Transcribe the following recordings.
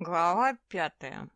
Глава пятая.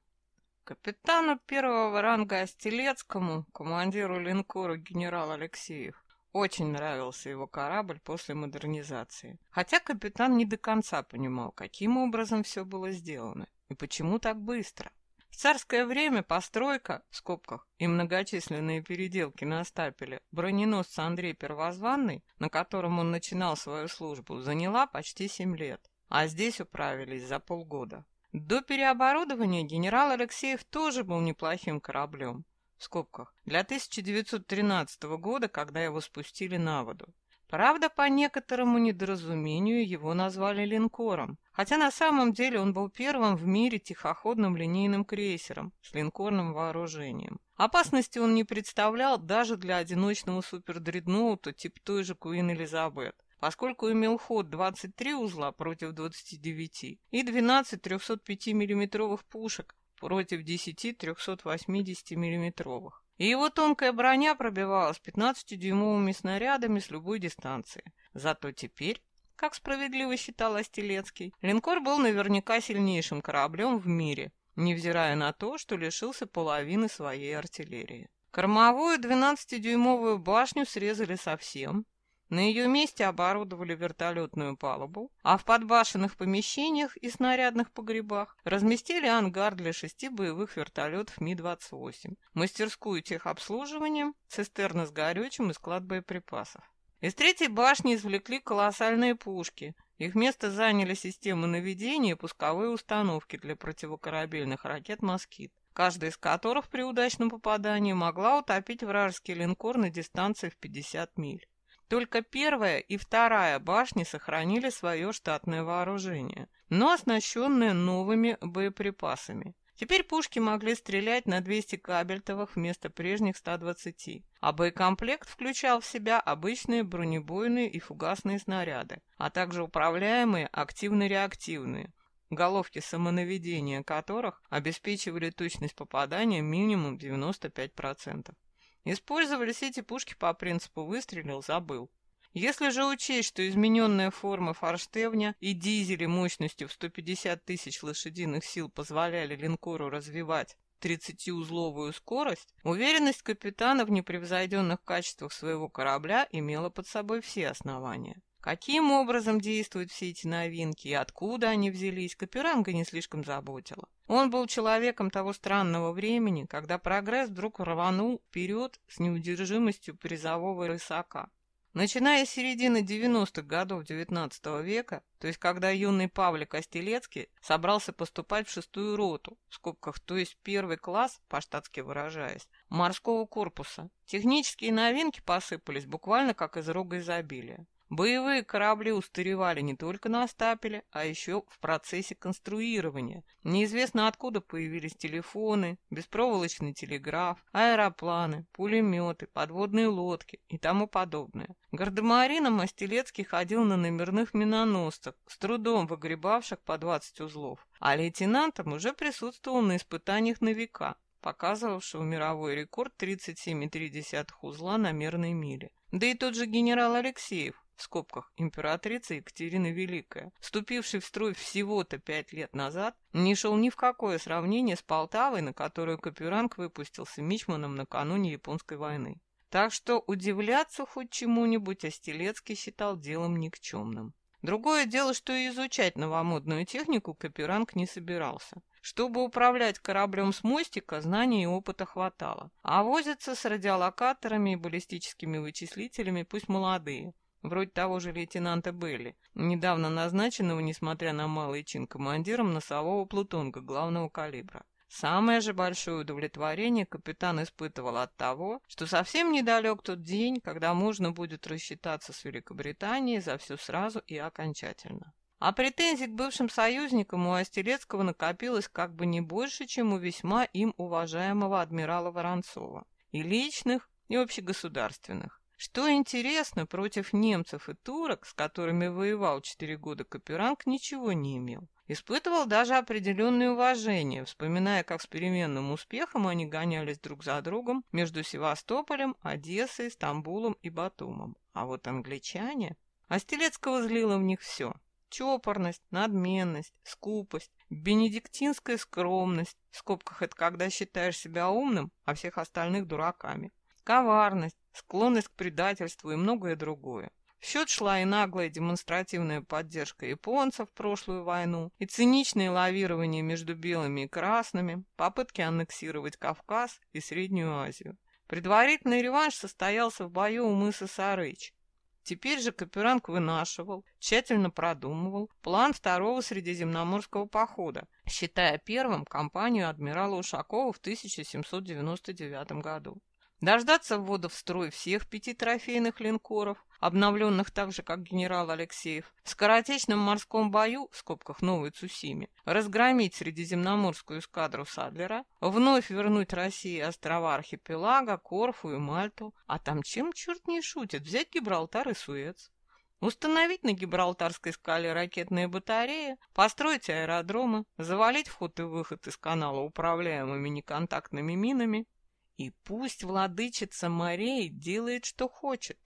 Капитану первого ранга Остелецкому, командиру линкора генерал Алексеев, очень нравился его корабль после модернизации. Хотя капитан не до конца понимал, каким образом все было сделано и почему так быстро. В царское время постройка, в скобках, и многочисленные переделки на стапеле броненосца Андрей Первозванный, на котором он начинал свою службу, заняла почти семь лет, а здесь управились за полгода. До переоборудования генерал Алексеев тоже был неплохим кораблем, в скобках, для 1913 года, когда его спустили на воду. Правда, по некоторому недоразумению его назвали линкором, хотя на самом деле он был первым в мире тихоходным линейным крейсером с линкорным вооружением. Опасности он не представлял даже для одиночного супердредноута тип той же Куин Элизабет поскольку имел ход 23 узла против 29 и 12 305 миллиметровых пушек против 10 380 миллиметровых. И его тонкая броня пробивалась 15-дюймовыми снарядами с любой дистанции. Зато теперь, как справедливо считал Остелецкий, линкор был наверняка сильнейшим кораблем в мире, невзирая на то, что лишился половины своей артиллерии. Кормовую 12-дюймовую башню срезали совсем, на ее месте оборудовали вертолетную палубу, а в подбашенных помещениях и снарядных погребах разместили ангар для шести боевых вертолетов Ми-28, мастерскую техобслуживания, цистерны с горючим и склад боеприпасов. Из третьей башни извлекли колоссальные пушки. Их место заняли системы наведения и пусковые установки для противокорабельных ракет «Москит», каждая из которых при удачном попадании могла утопить вражеский линкор на дистанции в 50 миль. Только первая и вторая башни сохранили свое штатное вооружение, но оснащенные новыми боеприпасами. Теперь пушки могли стрелять на 200 кабельтовых вместо прежних 120, а боекомплект включал в себя обычные бронебойные и фугасные снаряды, а также управляемые активно-реактивные, головки самонаведения которых обеспечивали точность попадания минимум 95%. Использовались эти пушки по принципу «выстрелил, забыл». Если же учесть, что измененная форма форштевня и дизели мощностью в 150 тысяч лошадиных сил позволяли линкору развивать 30-узловую скорость, уверенность капитана в непревзойденных качествах своего корабля имела под собой все основания. Каким образом действуют все эти новинки и откуда они взялись, Каперанга не слишком заботила. Он был человеком того странного времени, когда прогресс вдруг рванул вперед с неудержимостью призового рысака. Начиная с середины 90-х годов XIX века, то есть когда юный Павлик Остелецкий собрался поступать в шестую роту, в скобках, то есть первый класс, по-штатски выражаясь, морского корпуса, технические новинки посыпались буквально как из рога изобилия. Боевые корабли устаревали не только на стапеле, а еще в процессе конструирования. Неизвестно откуда появились телефоны, беспроволочный телеграф, аэропланы, пулеметы, подводные лодки и тому подобное. Гардемарином Остелецкий ходил на номерных миноносцах, с трудом выгребавших по 20 узлов, а лейтенантом уже присутствовал на испытаниях на века, показывавшего мировой рекорд 37,3 узла на мерной миле. Да и тот же генерал Алексеев, в скобках императрица Екатерина Великая, вступивший в строй всего-то пять лет назад, не шел ни в какое сравнение с Полтавой, на которую Капюранг выпустился Мичманом накануне Японской войны. Так что удивляться хоть чему-нибудь Остелецкий считал делом никчемным. Другое дело, что и изучать новомодную технику Капюранг не собирался. Чтобы управлять кораблем с мостика, знаний и опыта хватало. А возиться с радиолокаторами и баллистическими вычислителями пусть молодые вроде того же лейтенанта Белли, недавно назначенного, несмотря на малый чин, командиром носового плутонга главного калибра. Самое же большое удовлетворение капитан испытывал от того, что совсем недалек тот день, когда можно будет рассчитаться с Великобританией за все сразу и окончательно. А претензий к бывшим союзникам у Остелецкого накопилось как бы не больше, чем у весьма им уважаемого адмирала Воронцова. И личных, и общегосударственных. Что интересно, против немцев и турок, с которыми воевал четыре года Каперанг, ничего не имел. Испытывал даже определенное уважение, вспоминая, как с переменным успехом они гонялись друг за другом между Севастополем, Одессой, Стамбулом и Батумом. А вот англичане... Остелецкого злило в них все. чопорность, надменность, скупость, бенедиктинская скромность, в скобках это когда считаешь себя умным, а всех остальных дураками, коварность, склонность к предательству и многое другое. В счет шла и наглая демонстративная поддержка японцев в прошлую войну, и циничное лавирование между белыми и красными, попытки аннексировать Кавказ и Среднюю Азию. Предварительный реванш состоялся в бою у мыса Сарыч. Теперь же Каперанг вынашивал, тщательно продумывал план второго Средиземноморского похода, считая первым кампанию адмирала Ушакова в 1799 году. Дождаться ввода в строй всех пяти трофейных линкоров, обновленных так же, как генерал Алексеев, в скоротечном морском бою, в скобках Новой Цусиме, разгромить Средиземноморскую эскадру Садлера, вновь вернуть России острова архипелага, Корфу и Мальту, а там чем черт не шутит, взять Гибралтар и Суэц. Установить на Гибралтарской скале ракетные батареи, построить аэродромы, завалить вход и выход из канала управляемыми неконтактными минами, и пусть владычица морей делает, что хочет.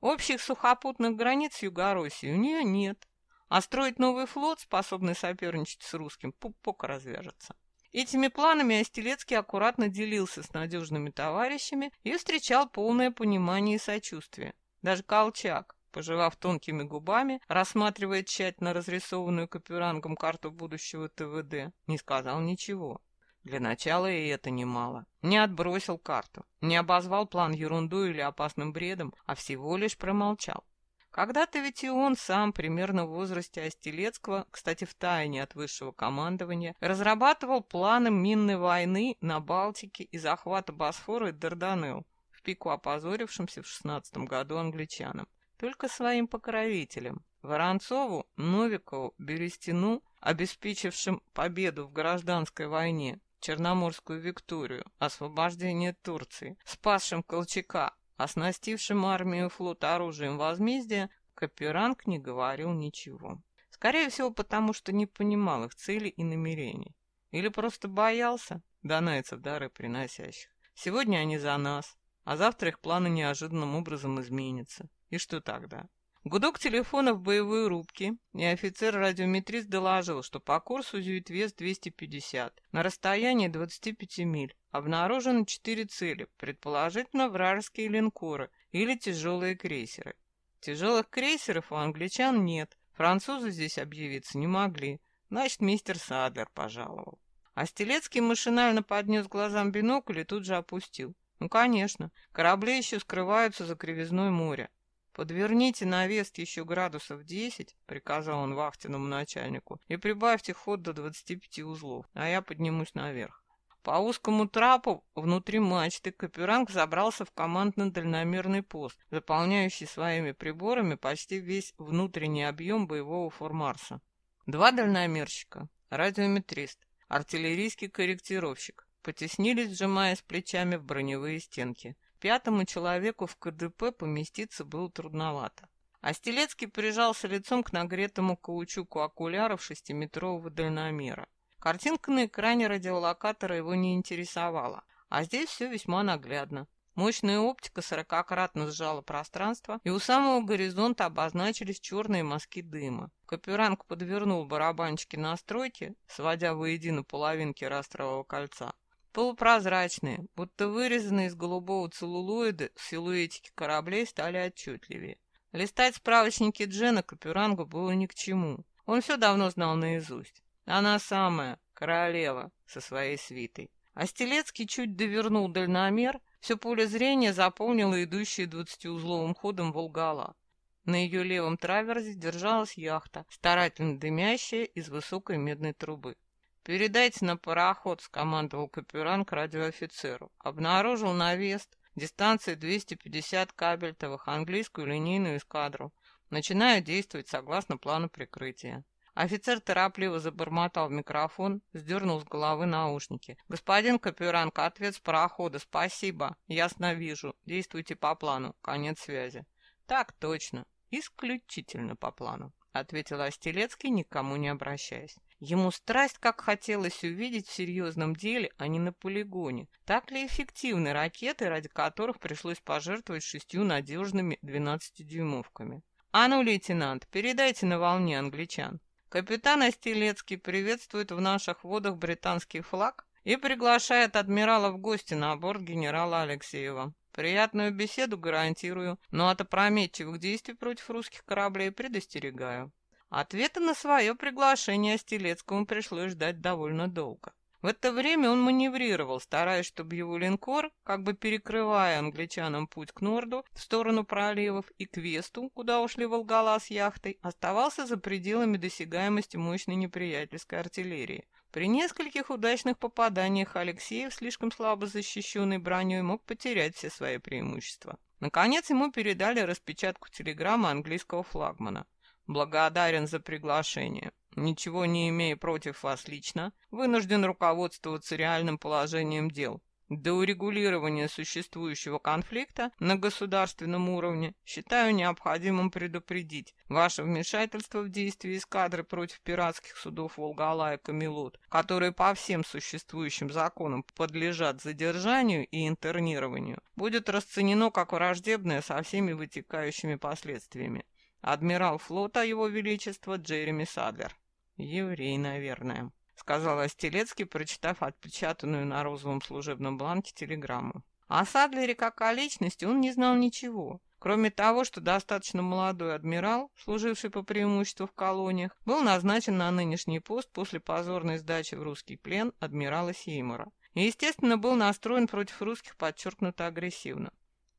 Общих сухопутных границ с у нее нет. А строить новый флот, способный соперничать с русским, пупок развяжется. Этими планами Остелецкий аккуратно делился с надежными товарищами и встречал полное понимание и сочувствие. Даже Колчак, пожевав тонкими губами, рассматривая тщательно разрисованную Каперангом карту будущего ТВД, не сказал ничего. Для начала и это немало. Не отбросил карту, не обозвал план ерундой или опасным бредом, а всего лишь промолчал. Когда-то ведь и он сам, примерно в возрасте Остелецкого, кстати, в тайне от высшего командования, разрабатывал планы минной войны на Балтике и захвата Босфора и Дарданелл, в пику опозорившимся в 16 году англичанам. Только своим покровителям, Воронцову, Новикову, Берестину, обеспечившим победу в гражданской войне, Черноморскую Викторию, освобождение Турции, спасшим Колчака, оснастившим армию и флот оружием возмездия, Каперанг не говорил ничего. Скорее всего, потому что не понимал их целей и намерений. Или просто боялся донайцев дары приносящих. Сегодня они за нас, а завтра их планы неожиданным образом изменятся. И что тогда? Гудок телефона в боевой рубке, и офицер-радиометрист доложил, что по курсу Зюитвест 250, на расстоянии 25 миль. Обнаружено четыре цели, предположительно вражеские линкоры или тяжелые крейсеры. Тяжелых крейсеров у англичан нет, французы здесь объявиться не могли, значит, мистер Садлер пожаловал. А Стелецкий машинально поднес глазам бинокль и тут же опустил. Ну, конечно, корабли еще скрываются за кривизной моря. «Подверните на вест еще градусов десять», — приказал он вахтенному начальнику, «и прибавьте ход до двадцати пяти узлов, а я поднимусь наверх». По узкому трапу внутри мачты Каперанг забрался в командно-дальномерный пост, заполняющий своими приборами почти весь внутренний объем боевого формарса. Два дальномерщика, радиометрист, артиллерийский корректировщик, потеснились, сжимаясь плечами в броневые стенки. Пятому человеку в КДП поместиться было трудновато. А Стелецкий прижался лицом к нагретому каучуку окуляров шестиметрового дальномера. Картинка на экране радиолокатора его не интересовала, а здесь все весьма наглядно. Мощная оптика сорокакратно сжала пространство, и у самого горизонта обозначились черные мазки дыма. Каперанг подвернул барабанчики настройки, сводя воедино половинки растрового кольца. Полупрозрачные, будто вырезанные из голубого целлулоида, силуэтики кораблей стали отчетливее. Листать справочники Джена Капюрангу было ни к чему. Он все давно знал наизусть. Она самая, королева, со своей свитой. А Стелецкий чуть довернул дальномер, все поле зрения заполнило идущий двадцатиузловым ходом Волгала. На ее левом траверзе держалась яхта, старательно дымящая из высокой медной трубы. «Передайте на пароход», — скомандовал Каперанг радиоофицеру. Обнаружил на Вест дистанции 250 кабельтовых английскую линейную эскадру. Начинаю действовать согласно плану прикрытия. Офицер торопливо забормотал в микрофон, сдернул с головы наушники. «Господин Каперанг, ответ с парохода. Спасибо. Ясно вижу. Действуйте по плану. Конец связи». «Так точно. Исключительно по плану», — ответил Остелецкий, никому не обращаясь. Ему страсть как хотелось увидеть в серьезном деле, а не на полигоне. Так ли эффективны ракеты, ради которых пришлось пожертвовать шестью надежными 12-дюймовками? А ну, лейтенант, передайте на волне англичан. Капитан Остелецкий приветствует в наших водах британский флаг и приглашает адмирала в гости на борт генерала Алексеева. Приятную беседу гарантирую, но от опрометчивых действий против русских кораблей предостерегаю. Ответа на свое приглашение Стелецкому пришлось ждать довольно долго. В это время он маневрировал, стараясь, чтобы его линкор, как бы перекрывая англичанам путь к Норду, в сторону проливов и к Весту, куда ушли Волгала с яхтой, оставался за пределами досягаемости мощной неприятельской артиллерии. При нескольких удачных попаданиях Алексеев, слишком слабо защищенный броней, мог потерять все свои преимущества. Наконец ему передали распечатку телеграммы английского флагмана. Благодарен за приглашение. Ничего не имея против вас лично, вынужден руководствоваться реальным положением дел. До урегулирования существующего конфликта на государственном уровне считаю необходимым предупредить ваше вмешательство в действия эскадры против пиратских судов Волгала и Камелот, которые по всем существующим законам подлежат задержанию и интернированию, будет расценено как враждебное со всеми вытекающими последствиями. Адмирал флота Его Величества Джереми Садлер. Еврей, наверное, сказал Остелецкий, прочитав отпечатанную на розовом служебном бланке телеграмму. О Садлере как о личности он не знал ничего, кроме того, что достаточно молодой адмирал, служивший по преимуществу в колониях, был назначен на нынешний пост после позорной сдачи в русский плен адмирала Сеймора. И, естественно, был настроен против русских подчеркнуто агрессивно.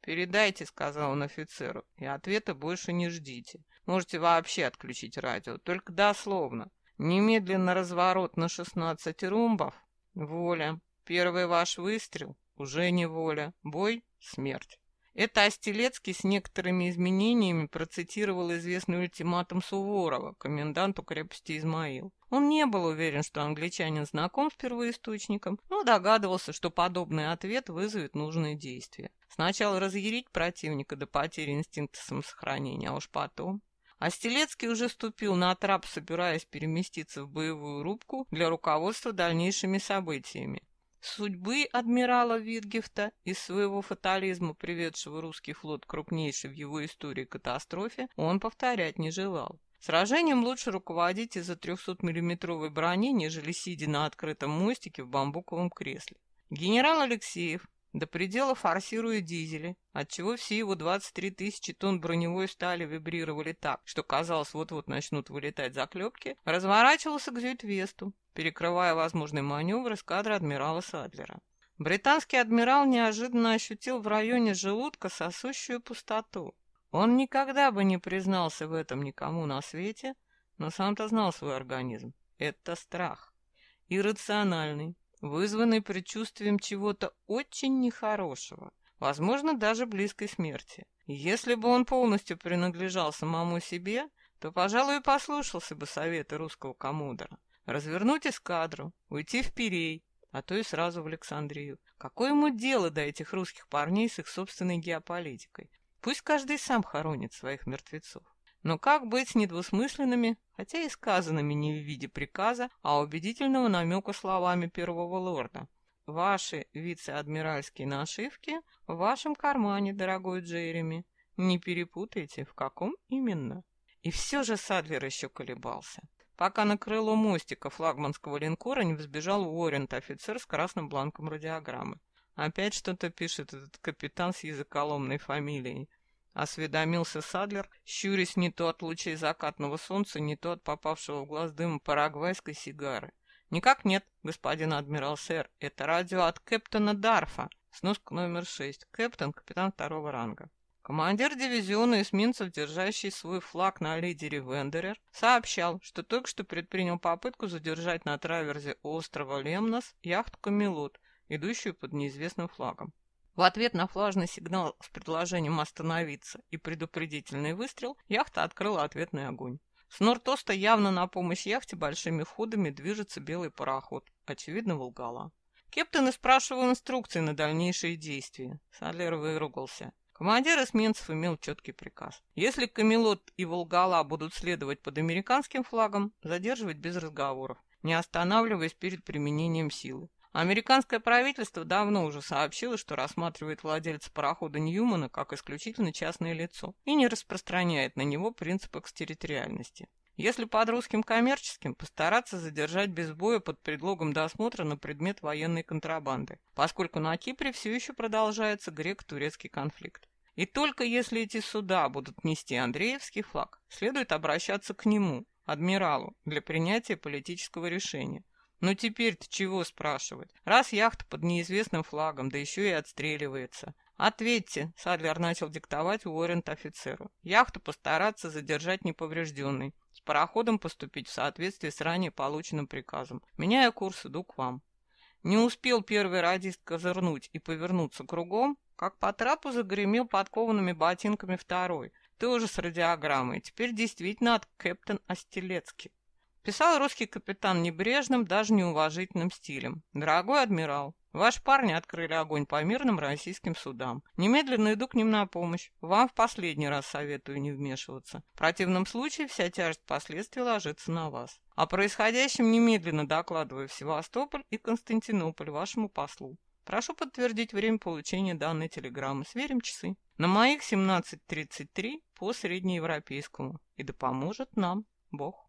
«Передайте», — сказал он офицеру, — «и ответа больше не ждите. Можете вообще отключить радио, только дословно. Немедленно разворот на 16 румбов. Воля. Первый ваш выстрел. Уже не воля. Бой. Смерть». Это Остелецкий с некоторыми изменениями процитировал известный ультиматум Суворова, коменданту крепости Измаил. Он не был уверен, что англичанин знаком с первоисточником, но догадывался, что подобный ответ вызовет нужные действия. Сначала разъярить противника до потери инстинкта самосохранения, а уж потом... Остелецкий уже ступил на трап, собираясь переместиться в боевую рубку для руководства дальнейшими событиями. Судьбы адмирала Витгефта из своего фатализма, приведшего русский флот к крупнейшей в его истории катастрофе, он повторять не желал. Сражением лучше руководить из-за 300-миллиметровой брони, нежели сидя на открытом мостике в бамбуковом кресле. Генерал Алексеев, до предела форсируя дизели, отчего все его 23 тысячи тонн броневой стали вибрировали так, что казалось, вот-вот начнут вылетать заклепки, разворачивался к Зюитвесту, перекрывая возможный маневр эскадры адмирала Садлера. Британский адмирал неожиданно ощутил в районе желудка сосущую пустоту. Он никогда бы не признался в этом никому на свете, но сам-то знал свой организм. Это страх. Иррациональный, вызванный предчувствием чего-то очень нехорошего, возможно, даже близкой смерти. Если бы он полностью принадлежал самому себе, то, пожалуй, послушался бы советы русского коммодора. Развернуть эскадру, уйти в Пирей, а то и сразу в Александрию. Какое ему дело до этих русских парней с их собственной геополитикой? Пусть каждый сам хоронит своих мертвецов. Но как быть с недвусмысленными, хотя и сказанными не в виде приказа, а убедительного намека словами первого лорда? Ваши вице-адмиральские нашивки в вашем кармане, дорогой Джереми. Не перепутайте, в каком именно. И все же Садлер еще колебался. Пока на крыло мостика флагманского линкора не взбежал Уоррент, офицер с красным бланком радиограммы. Опять что-то пишет этот капитан с языколомной фамилией. Осведомился Садлер, щурясь не то от лучей закатного солнца, не то от попавшего в глаз дыма парагвайской сигары. «Никак нет, господин адмирал, сэр. Это радио от капитана Дарфа. Сноска номер шесть. Кэптон, капитан второго ранга». Командир дивизиона эсминцев, держащий свой флаг на лидере Вендерер, сообщал, что только что предпринял попытку задержать на траверзе острова Лемнос яхту «Камелот», идущую под неизвестным флагом. В ответ на флажный сигнал с предложением остановиться и предупредительный выстрел, яхта открыла ответный огонь. С Нортоста явно на помощь яхте большими ходами движется белый пароход, очевидно, Волгала. Кептен спрашивал инструкции на дальнейшие действия. Салер выругался. Командир эсминцев имел четкий приказ. Если Камелот и Волгала будут следовать под американским флагом, задерживать без разговоров, не останавливаясь перед применением силы. Американское правительство давно уже сообщило, что рассматривает владельца парохода Ньюмана как исключительно частное лицо и не распространяет на него принцип экстерриториальности. Если под русским коммерческим, постараться задержать без боя под предлогом досмотра на предмет военной контрабанды, поскольку на Кипре все еще продолжается греко-турецкий конфликт. И только если эти суда будут нести Андреевский флаг, следует обращаться к нему, адмиралу, для принятия политического решения, ну теперь-то чего спрашивать? Раз яхта под неизвестным флагом, да еще и отстреливается. Ответьте, Садлер начал диктовать Уоррент офицеру. Яхту постараться задержать неповрежденной. С пароходом поступить в соответствии с ранее полученным приказом. Меняя курс, иду к вам. Не успел первый радист козырнуть и повернуться кругом, как по трапу загремел подкованными ботинками второй. Ты уже с радиограммой. Теперь действительно от Кэптен Остелецкий. Писал русский капитан небрежным, даже неуважительным стилем. «Дорогой адмирал, ваши парни открыли огонь по мирным российским судам. Немедленно иду к ним на помощь. Вам в последний раз советую не вмешиваться. В противном случае вся тяжесть последствий ложится на вас. О происходящем немедленно докладываю в Севастополь и Константинополь вашему послу. Прошу подтвердить время получения данной телеграммы. Сверим часы. На моих 17.33 по среднеевропейскому. И да поможет нам Бог.